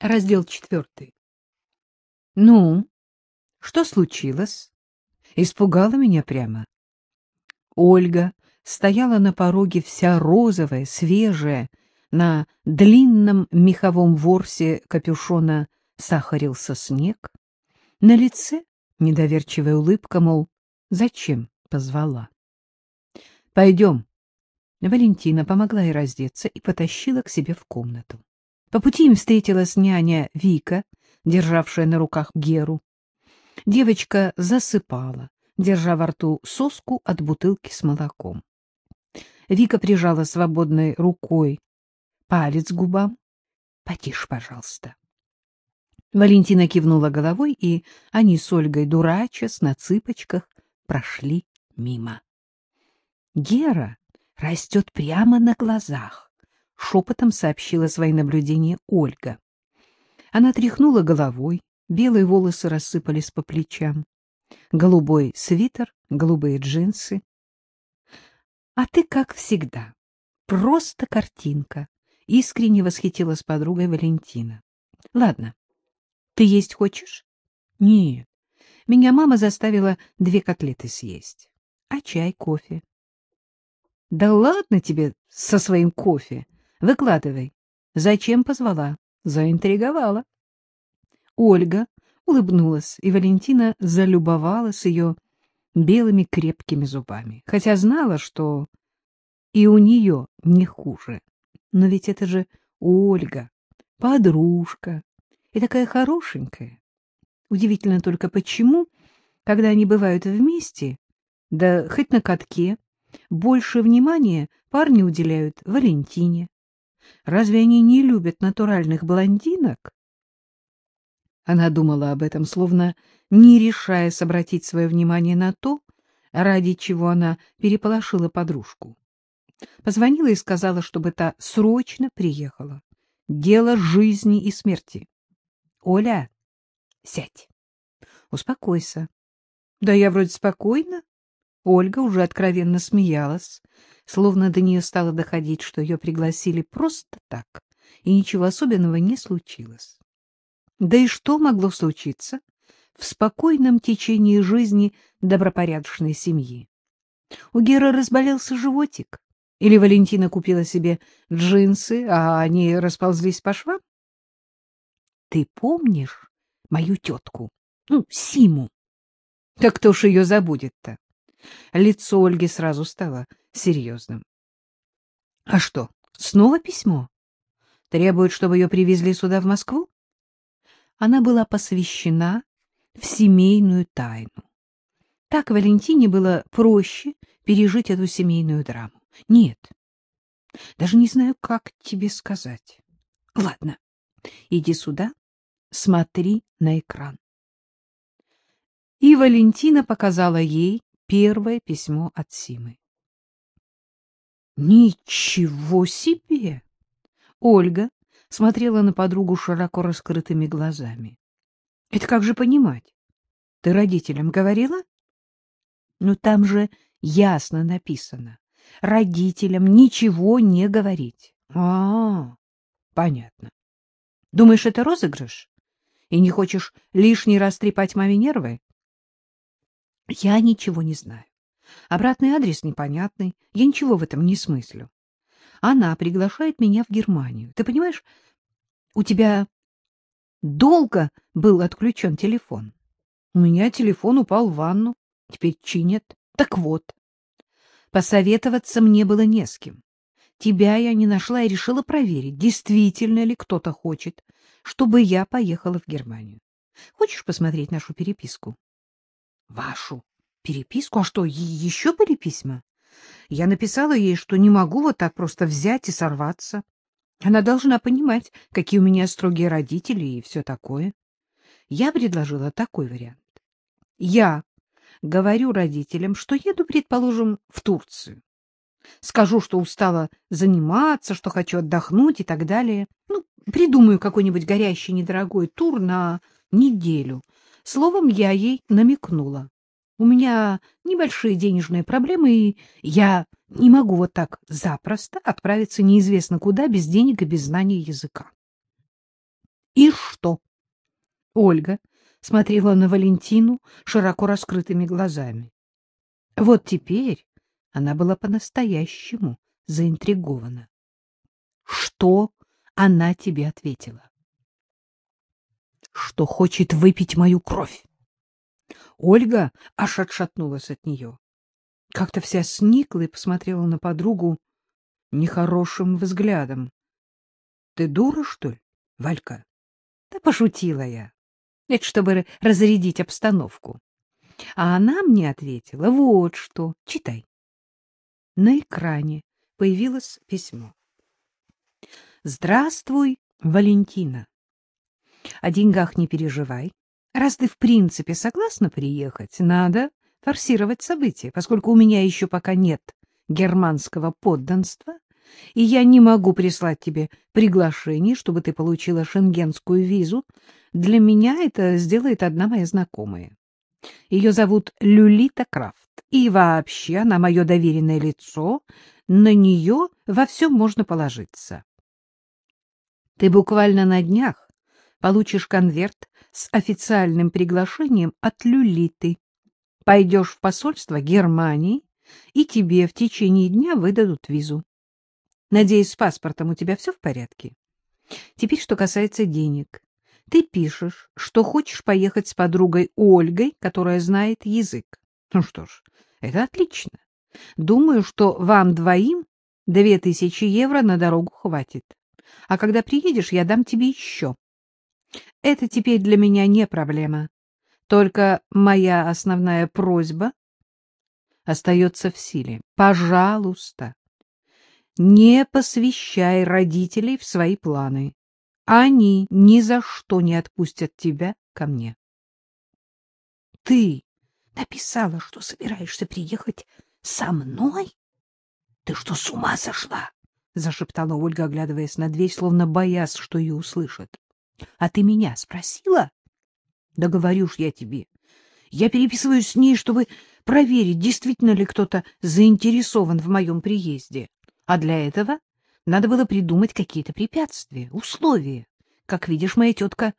Раздел четвертый. Ну, что случилось? Испугала меня прямо. Ольга стояла на пороге вся розовая, свежая, на длинном меховом ворсе капюшона сахарился снег. На лице недоверчивая улыбка, мол, зачем позвала. — Пойдем. Валентина помогла ей раздеться и потащила к себе в комнату. По пути им встретилась няня Вика, державшая на руках Геру. Девочка засыпала, держа во рту соску от бутылки с молоком. Вика прижала свободной рукой палец к губам. — Потише, пожалуйста. Валентина кивнула головой, и они с Ольгой, дурачась на цыпочках, прошли мимо. Гера растет прямо на глазах шепотом сообщила свои наблюдения Ольга. Она тряхнула головой, белые волосы рассыпались по плечам. Голубой свитер, голубые джинсы. — А ты, как всегда, просто картинка, — искренне восхитилась подругой Валентина. — Ладно, ты есть хочешь? — Нет, меня мама заставила две котлеты съесть. А чай, кофе? — Да ладно тебе со своим кофе! Выкладывай. Зачем позвала? Заинтриговала. Ольга улыбнулась, и Валентина залюбовалась ее белыми крепкими зубами, хотя знала, что и у нее не хуже. Но ведь это же Ольга, подружка, и такая хорошенькая. Удивительно только почему, когда они бывают вместе, да хоть на катке, больше внимания парни уделяют Валентине. Разве они не любят натуральных блондинок? Она думала об этом, словно не решаясь обратить свое внимание на то, ради чего она переполошила подружку. Позвонила и сказала, чтобы та срочно приехала. Дело жизни и смерти. — Оля, сядь. Успокойся. — Да я вроде спокойна. Ольга уже откровенно смеялась, словно до нее стало доходить, что ее пригласили просто так, и ничего особенного не случилось. Да и что могло случиться в спокойном течении жизни добропорядочной семьи? У Геры разболелся животик, или Валентина купила себе джинсы, а они расползлись по швам? Ты помнишь мою тетку, ну, Симу? Так кто ж ее забудет-то? Лицо Ольги сразу стало серьезным. — А что, снова письмо? Требует, чтобы ее привезли сюда, в Москву? Она была посвящена в семейную тайну. Так Валентине было проще пережить эту семейную драму. Нет, даже не знаю, как тебе сказать. Ладно, иди сюда, смотри на экран. И Валентина показала ей первое письмо от Симы. Ничего себе! Ольга смотрела на подругу широко раскрытыми глазами. Это как же понимать? Ты родителям говорила? Ну там же ясно написано. Родителям ничего не говорить. А, -а понятно. Думаешь, это розыгрыш? И не хочешь лишний раз трепать маме нервы? Я ничего не знаю. Обратный адрес непонятный. Я ничего в этом не смыслю. Она приглашает меня в Германию. Ты понимаешь, у тебя долго был отключен телефон. У меня телефон упал в ванну. Теперь чинят. Так вот, посоветоваться мне было не с кем. Тебя я не нашла и решила проверить, действительно ли кто-то хочет, чтобы я поехала в Германию. Хочешь посмотреть нашу переписку? Вашу переписку? А что, еще были письма? Я написала ей, что не могу вот так просто взять и сорваться. Она должна понимать, какие у меня строгие родители и все такое. Я предложила такой вариант. Я говорю родителям, что еду, предположим, в Турцию. Скажу, что устала заниматься, что хочу отдохнуть и так далее. Ну, придумаю какой-нибудь горящий недорогой тур на неделю. Словом, я ей намекнула. У меня небольшие денежные проблемы, и я не могу вот так запросто отправиться неизвестно куда без денег и без знания языка. И что? Ольга смотрела на Валентину широко раскрытыми глазами. Вот теперь она была по-настоящему заинтригована. Что она тебе ответила? Что хочет выпить мою кровь. Ольга аж отшатнулась от нее. Как-то вся сникла и посмотрела на подругу нехорошим взглядом. — Ты дура, что ли, Валька? — Да пошутила я. Это чтобы разрядить обстановку. А она мне ответила вот что. Читай. На экране появилось письмо. «Здравствуй, Валентина. О деньгах не переживай. Раз ты в принципе согласна приехать, надо форсировать события, поскольку у меня еще пока нет германского подданства, и я не могу прислать тебе приглашение, чтобы ты получила шенгенскую визу. Для меня это сделает одна моя знакомая. Ее зовут Люлита Крафт, и вообще она мое доверенное лицо, на нее во всем можно положиться. Ты буквально на днях получишь конверт с официальным приглашением от Люлиты. Пойдешь в посольство Германии, и тебе в течение дня выдадут визу. Надеюсь, с паспортом у тебя все в порядке? Теперь, что касается денег. Ты пишешь, что хочешь поехать с подругой Ольгой, которая знает язык. Ну что ж, это отлично. Думаю, что вам двоим две тысячи евро на дорогу хватит. А когда приедешь, я дам тебе еще. Это теперь для меня не проблема. Только моя основная просьба остается в силе. Пожалуйста, не посвящай родителей в свои планы. Они ни за что не отпустят тебя ко мне. — Ты написала, что собираешься приехать со мной? Ты что, с ума сошла? — зашептала Ольга, оглядываясь на дверь, словно боясь, что ее услышат. — А ты меня спросила? — Да говорю ж я тебе. Я переписываюсь с ней, чтобы проверить, действительно ли кто-то заинтересован в моем приезде. А для этого надо было придумать какие-то препятствия, условия. Как видишь, моя тетка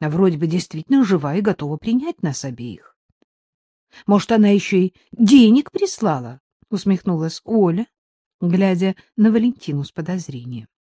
вроде бы действительно жива и готова принять нас обеих. Может, она еще и денег прислала? — усмехнулась Оля, глядя на Валентину с подозрением. —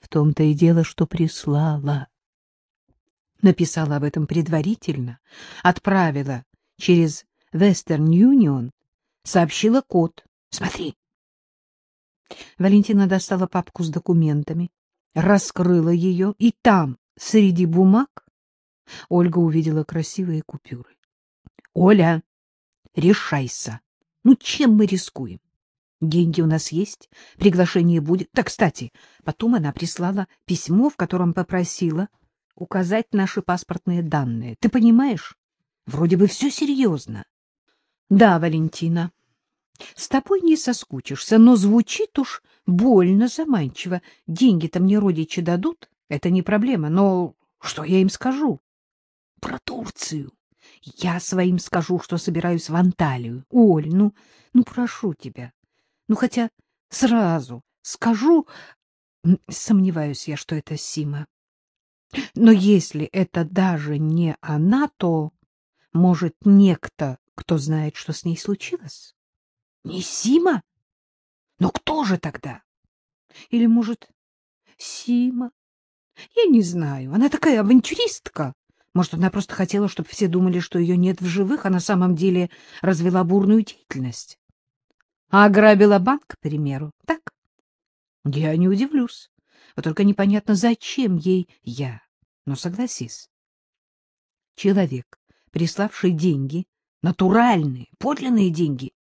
В том-то и дело, что прислала. Написала об этом предварительно, отправила через Western Union, сообщила код. Смотри, Валентина достала папку с документами, раскрыла ее, и там, среди бумаг, Ольга увидела красивые купюры. — Оля, решайся. Ну, чем мы рискуем? Деньги у нас есть, приглашение будет. Да, кстати, потом она прислала письмо, в котором попросила указать наши паспортные данные. Ты понимаешь? Вроде бы все серьезно. Да, Валентина, с тобой не соскучишься, но звучит уж больно заманчиво. Деньги-то мне родичи дадут, это не проблема, но что я им скажу? Про Турцию. Я своим скажу, что собираюсь в Анталию. Оль, ну, ну, прошу тебя. Ну, хотя сразу скажу, сомневаюсь я, что это Сима. Но если это даже не она, то, может, некто, кто знает, что с ней случилось? Не Сима? Но кто же тогда? Или, может, Сима? Я не знаю. Она такая авантюристка. Может, она просто хотела, чтобы все думали, что ее нет в живых, а на самом деле развела бурную деятельность. А ограбила банк, к примеру, так? Я не удивлюсь. Вот только непонятно, зачем ей я. Но согласись, человек, приславший деньги, натуральные, подлинные деньги,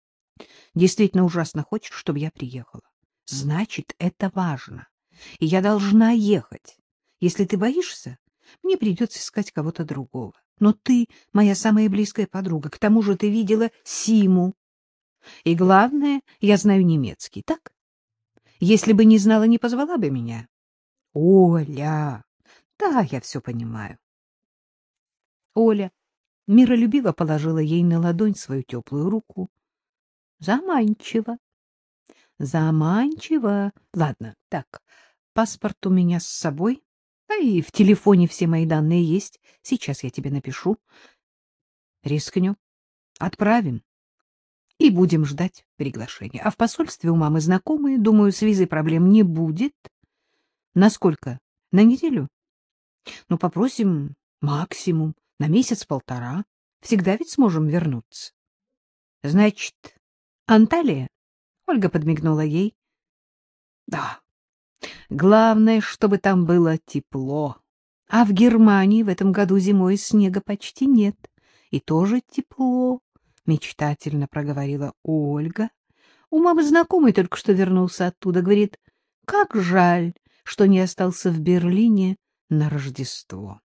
действительно ужасно хочет, чтобы я приехала. Значит, это важно. И я должна ехать. Если ты боишься, мне придется искать кого-то другого. Но ты моя самая близкая подруга. К тому же ты видела Симу. И главное, я знаю немецкий, так? Если бы не знала, не позвала бы меня. Оля! Да, я все понимаю. Оля миролюбиво положила ей на ладонь свою теплую руку. Заманчиво. Заманчиво. Ладно, так, паспорт у меня с собой. Да и в телефоне все мои данные есть. Сейчас я тебе напишу. Рискнем. Отправим. И будем ждать приглашения. А в посольстве у мамы знакомые. Думаю, с визой проблем не будет. Насколько? На неделю? Ну, попросим максимум на месяц-полтора. Всегда ведь сможем вернуться. Значит, Анталия? Ольга подмигнула ей. Да. Главное, чтобы там было тепло. А в Германии в этом году зимой снега почти нет. И тоже тепло, мечтательно проговорила Ольга. У мамы знакомый только что вернулся оттуда, говорит: "Как жаль, что не остался в Берлине на Рождество".